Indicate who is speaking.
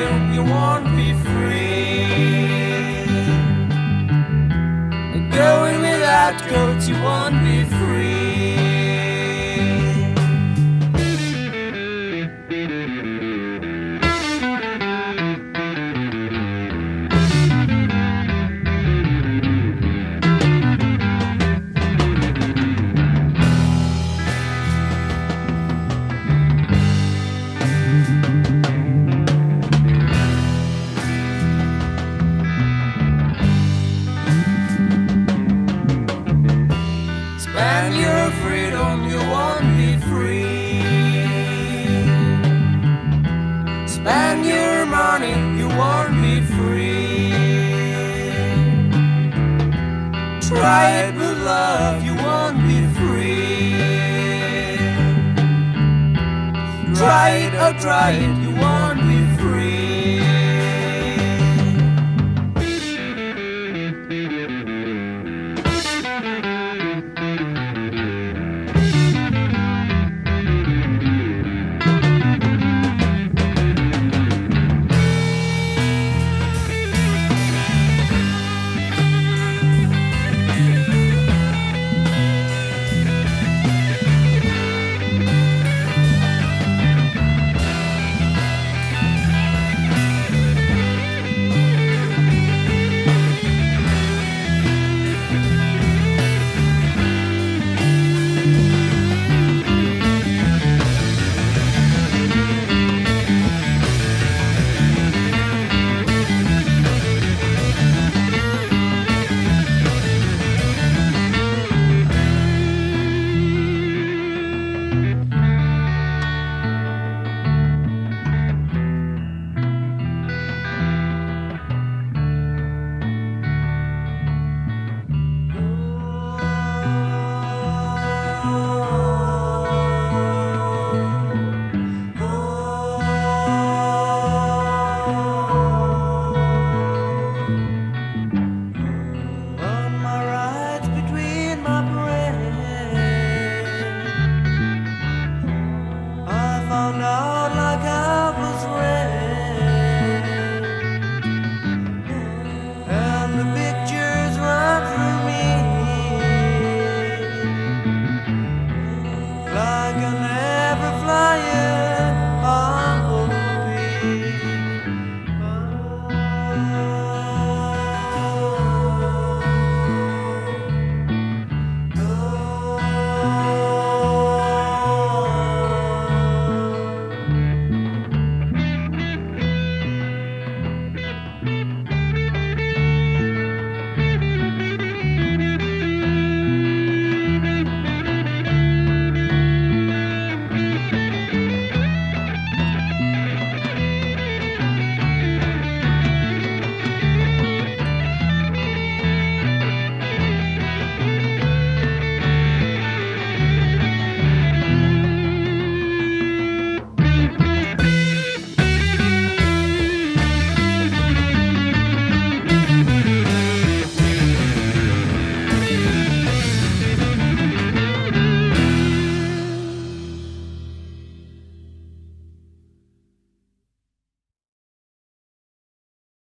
Speaker 1: freedom, you won't be free. Going without coats, you won't be free. Spend your money, you won't be free. Try it with love, you won't be free. Try it or try it,